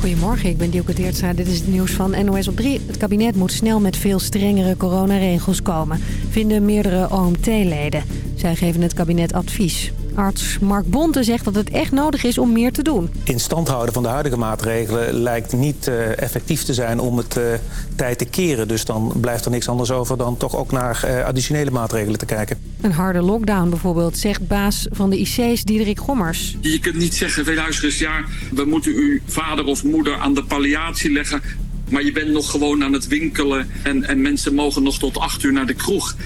Goedemorgen, ik ben Dielke Teertstra. Dit is het nieuws van NOS op 3. Het kabinet moet snel met veel strengere coronaregels komen, vinden meerdere OMT-leden. Zij geven het kabinet advies. Arts Mark Bonte zegt dat het echt nodig is om meer te doen. In stand houden van de huidige maatregelen lijkt niet uh, effectief te zijn om het uh, tijd te keren. Dus dan blijft er niks anders over dan toch ook naar uh, additionele maatregelen te kijken. Een harde lockdown bijvoorbeeld, zegt baas van de IC's Diederik Gommers. Je kunt niet zeggen, luister eens, ja, we moeten uw vader of moeder aan de palliatie leggen. Maar je bent nog gewoon aan het winkelen en, en mensen mogen nog tot acht uur naar de kroeg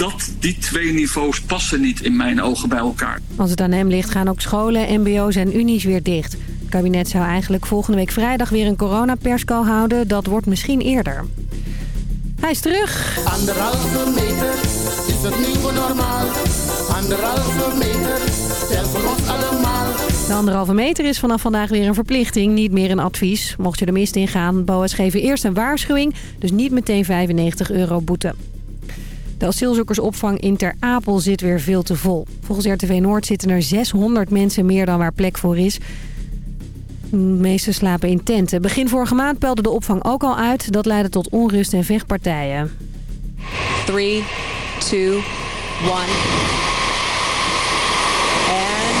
dat, die twee niveaus passen niet in mijn ogen bij elkaar. Als het aan hem ligt gaan ook scholen, mbo's en unies weer dicht. Het kabinet zou eigenlijk volgende week vrijdag weer een coronapersco houden. Dat wordt misschien eerder. Hij is terug. Anderhalve meter is het nieuwe normaal. Anderhalve meter, tel voor allemaal. De anderhalve meter is vanaf vandaag weer een verplichting, niet meer een advies. Mocht je de mist ingaan, BOA's geven eerst een waarschuwing, dus niet meteen 95 euro boete. De asielzoekersopvang in Ter Apel zit weer veel te vol. Volgens RTV Noord zitten er 600 mensen meer dan waar plek voor is. De meeste slapen in tenten. Begin vorige maand peilde de opvang ook al uit. Dat leidde tot onrust en vechtpartijen. 3, 2, 1. En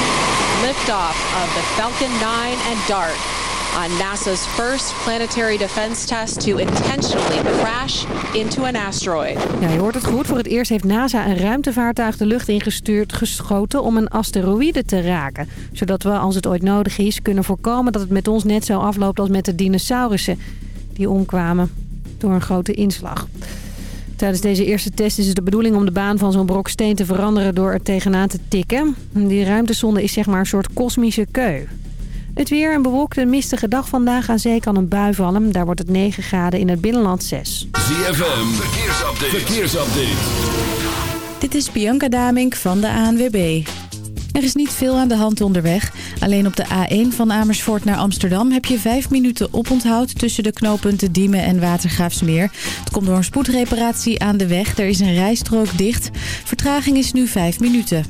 liftoff of the Falcon 9 and DART on NASA's first planetary defense test to intentionally crash into an asteroid. Ja, je hoort het goed. Voor het eerst heeft NASA een ruimtevaartuig de lucht ingestuurd geschoten om een asteroïde te raken. Zodat we, als het ooit nodig is, kunnen voorkomen dat het met ons net zo afloopt als met de dinosaurussen. Die omkwamen door een grote inslag. Tijdens deze eerste test is het de bedoeling om de baan van zo'n brok steen te veranderen door er tegenaan te tikken. Die ruimtesonde is zeg maar een soort kosmische keu. Het weer een bewolkte mistige dag vandaag. Aan zee kan een bui vallen. Daar wordt het 9 graden in het binnenland 6. ZFM, verkeersupdate. verkeersupdate. Dit is Bianca Damink van de ANWB. Er is niet veel aan de hand onderweg. Alleen op de A1 van Amersfoort naar Amsterdam heb je 5 minuten oponthoud tussen de knooppunten Diemen en Watergraafsmeer. Het komt door een spoedreparatie aan de weg. Er is een rijstrook dicht. Vertraging is nu 5 minuten.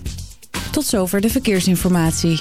Tot zover de verkeersinformatie.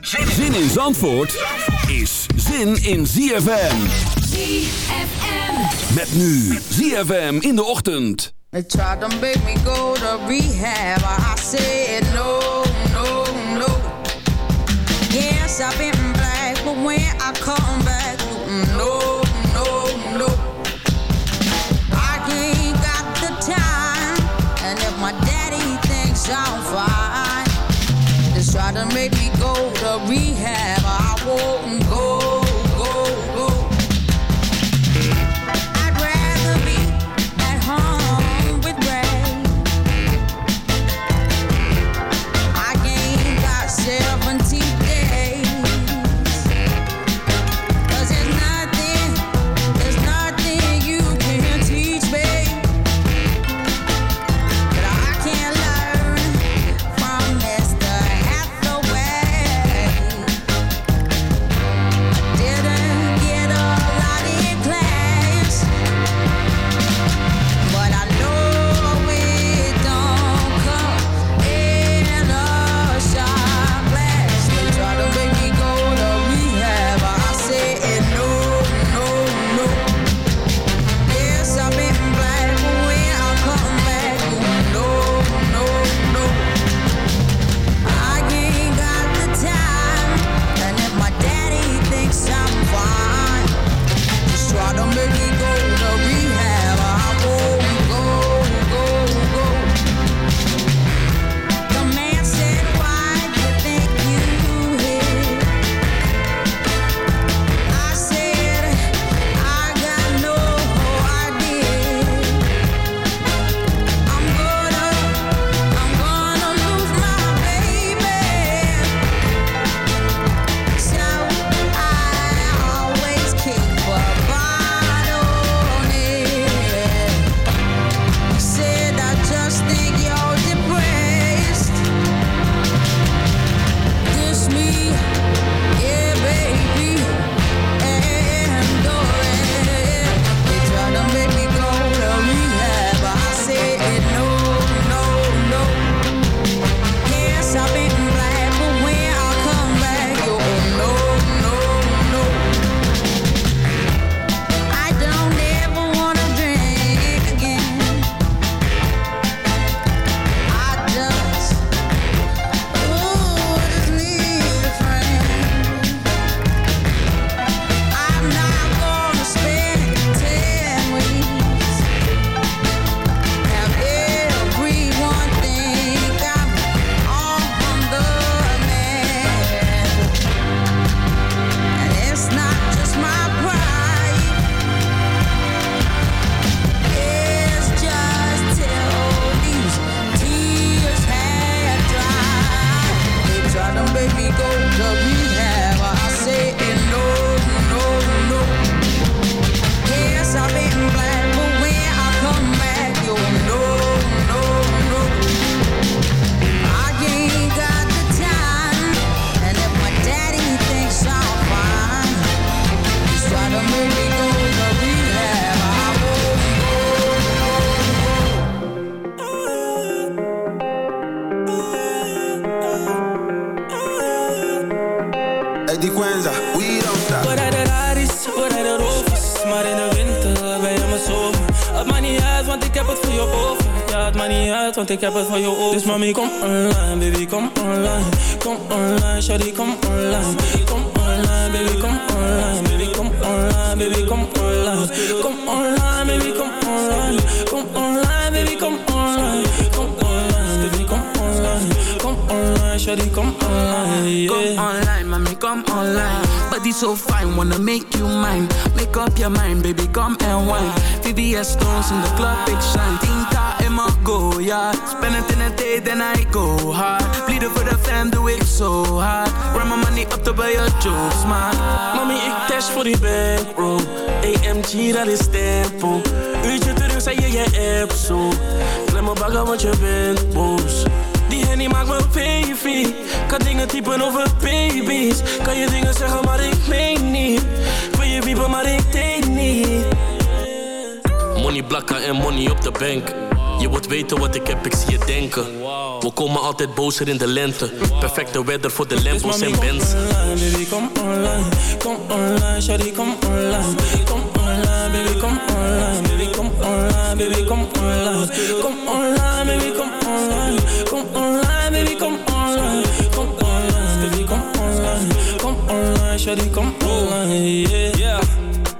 Zin in Zandvoort is zin in ZFM. ZFM. Met nu ZFM in de ochtend. They tried to make me go to rehab. I said no, no, no. Yes, I've been black, but when I come go maakt niet uit, Run my money up to buy your jokes, man. Mami, ik dash voor die bankroll. AMG, dat is tempo. Uurtje terug, zei je je app zo Klem bagger, want je bent boos. Die henny maakt me baby. Kan dingen typen over baby's. Kan je dingen zeggen, maar ik meen niet. Wil je wiepen, maar ik deed niet. Money blakken en money op de bank. Je wilt weten wat ik heb, ik zie je denken. We komen altijd bozer in de lente. Perfecte weather voor de Lambos en Benz. baby, come online. Come online, shawty, come online. Come online, baby, come online. Baby, come online, baby, come online. Come online, baby, come online. Come online, baby, come online. Come online, baby, come online. Come online, shawty, come online, yeah.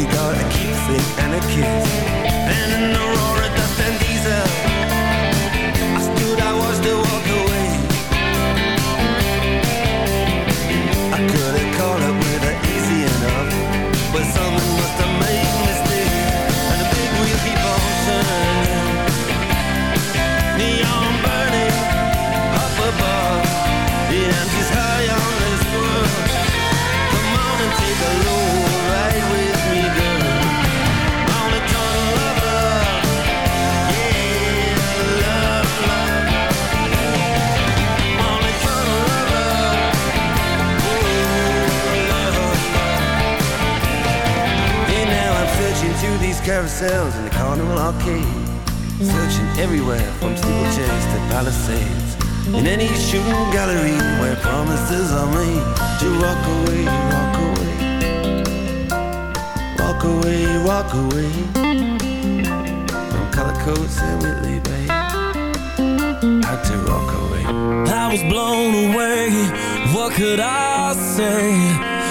you gotta keep sick and a kiss And in the roaring carousels in the carnival arcade, searching everywhere from steeplechase to palisades. In any shooting gallery where promises are made to walk away, walk away, walk away, walk away from color coats and Whitley Bay. Had to walk away. I was blown away. What could I say?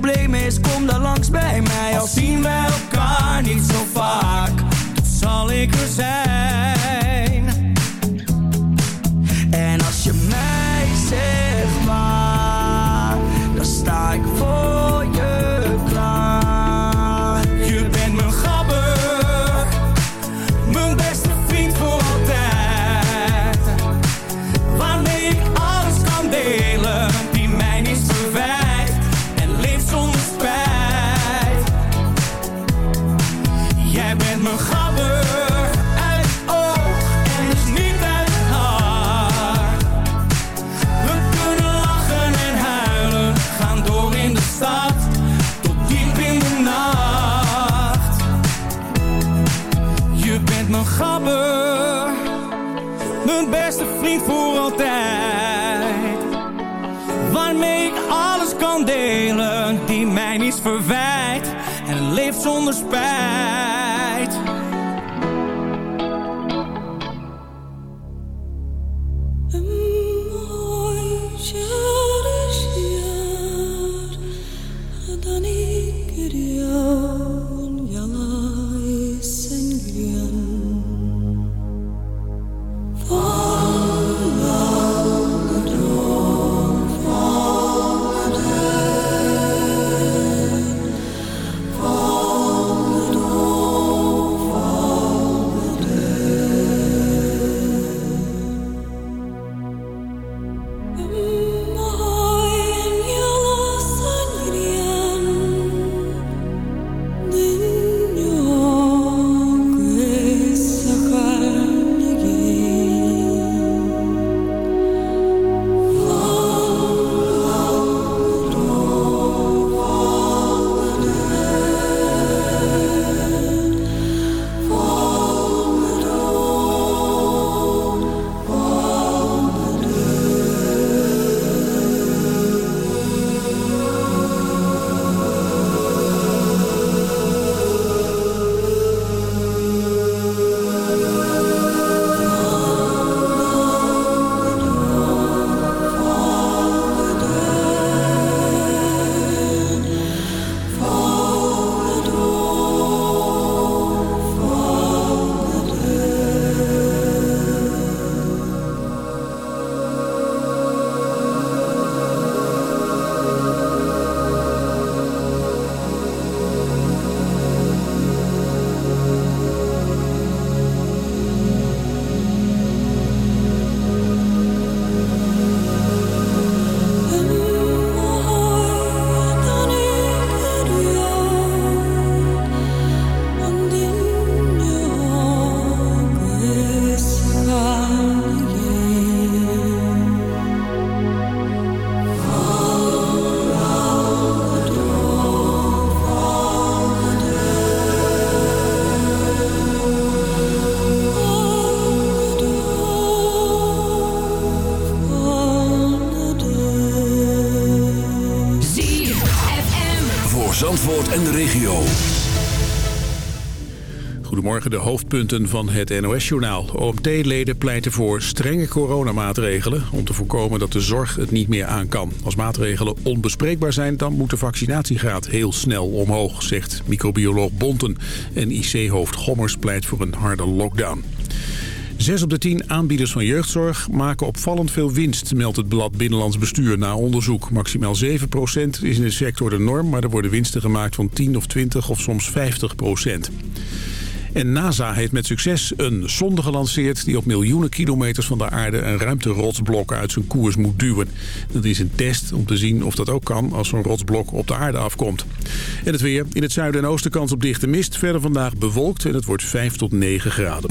probleem is, kom dan langs bij mij. Al zien wij elkaar niet zo vaak, dan zal ik er zijn. Voor altijd. Waarmee ik alles kan delen, die mij niets verwijt en leeft zonder spijt. De hoofdpunten van het NOS-journaal. OMT-leden pleiten voor strenge coronamaatregelen... om te voorkomen dat de zorg het niet meer aan kan. Als maatregelen onbespreekbaar zijn... dan moet de vaccinatiegraad heel snel omhoog, zegt microbioloog Bonten. En IC-hoofd Gommers pleit voor een harde lockdown. Zes op de tien aanbieders van jeugdzorg maken opvallend veel winst, meldt het blad Binnenlands Bestuur na onderzoek. Maximaal 7% is in de sector de norm, maar er worden winsten gemaakt van 10 of 20 of soms 50 En NASA heeft met succes een sonde gelanceerd... die op miljoenen kilometers van de aarde een ruimterotsblok uit zijn koers moet duwen. Dat is een test om te zien of dat ook kan als zo'n rotsblok op de aarde afkomt. En het weer. In het zuiden en oosten kans op dichte mist. Verder vandaag bewolkt en het wordt 5 tot 9 graden.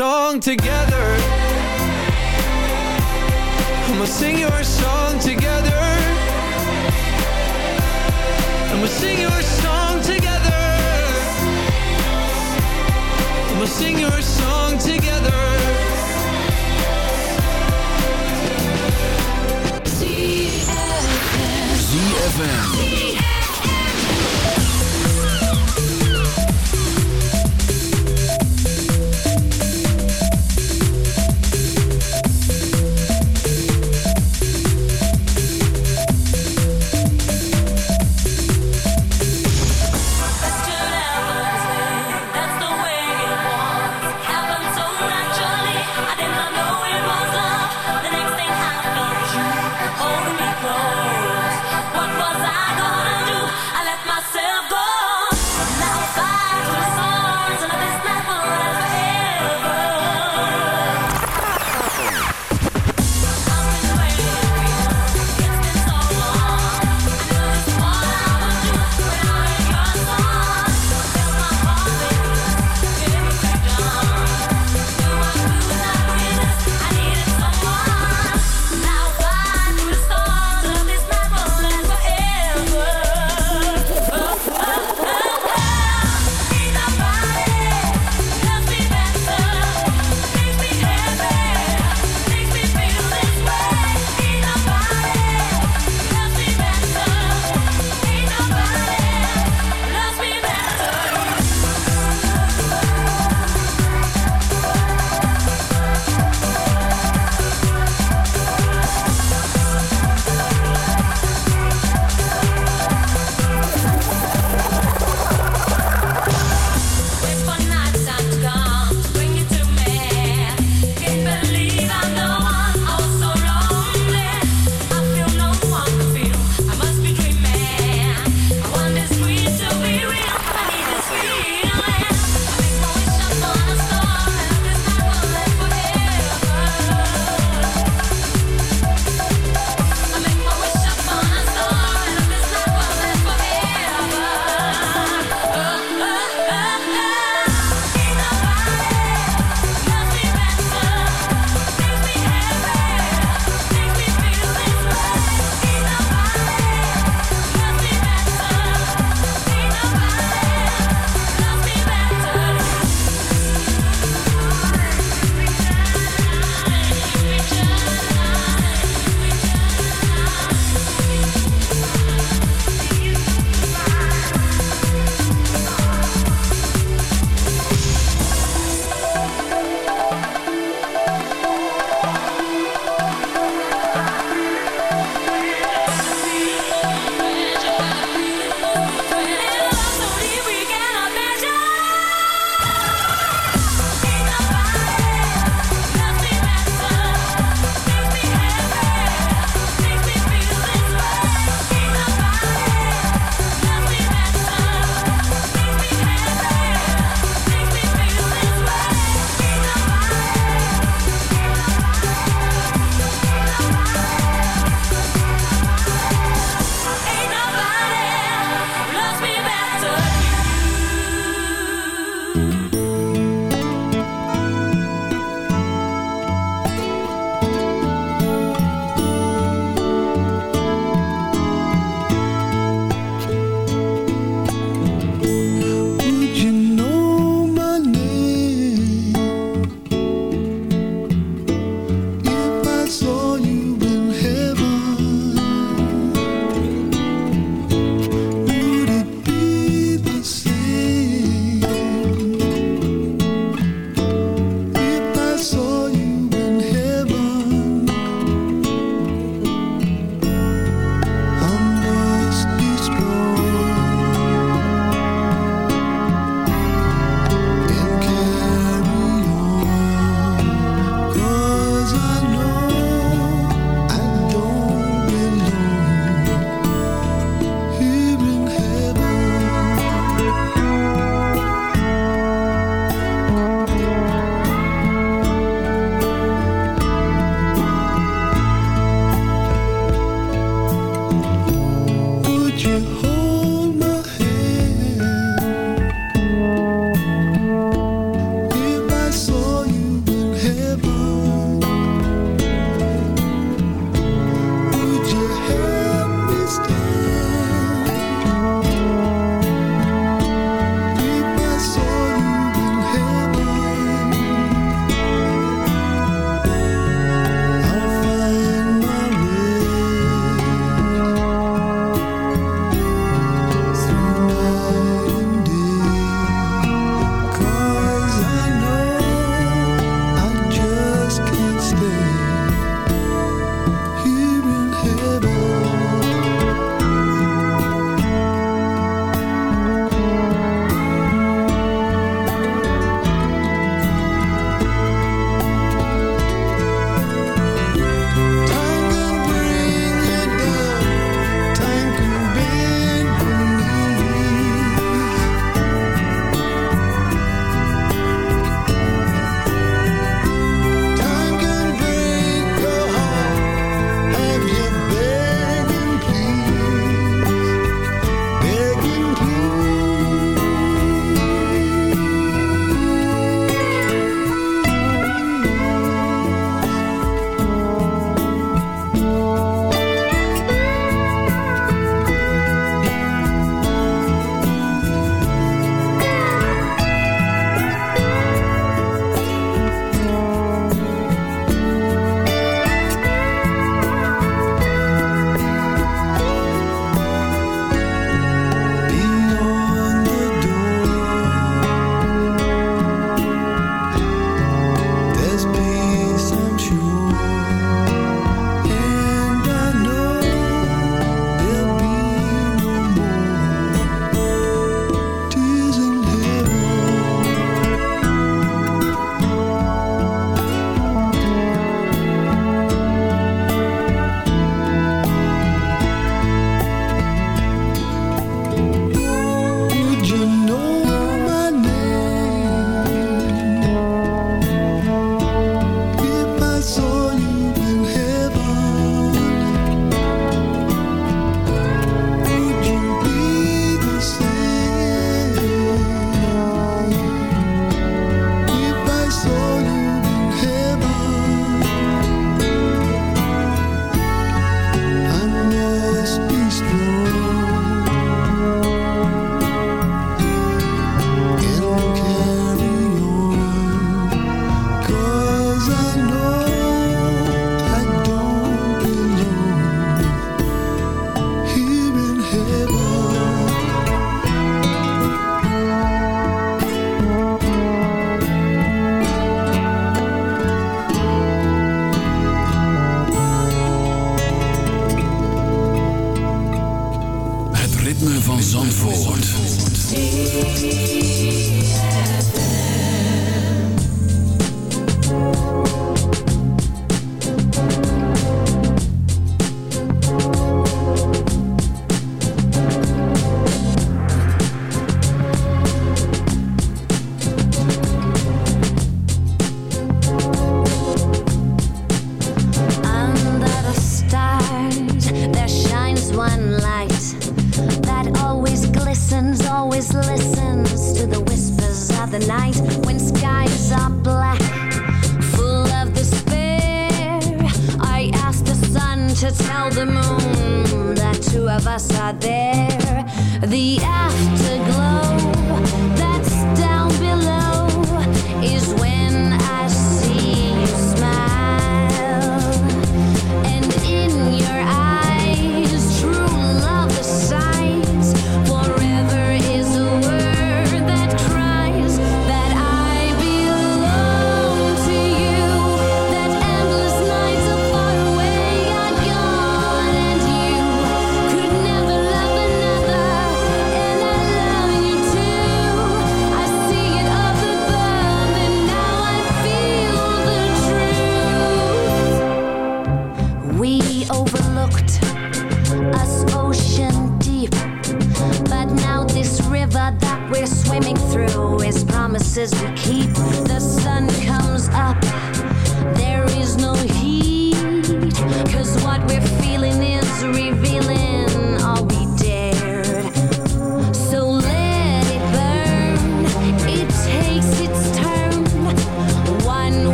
song together. And we'll sing your song together. And we'll sing your song together. And we'll sing your song together. ZFM. That's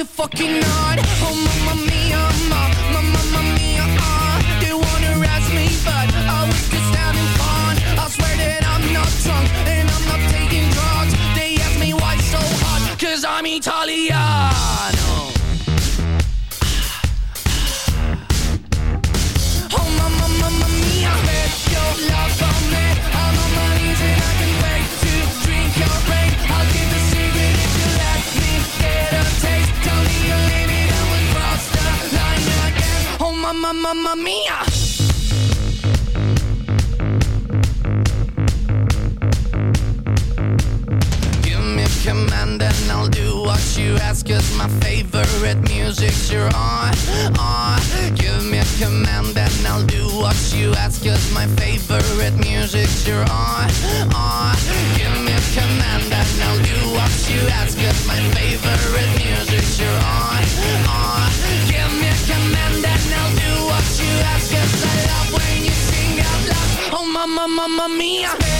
such a fucking nerd Cause my favorite music's your on, on. Give me a command and I'll do what you ask. Cause I love when you sing out loud. Oh, mamma, mamma mia.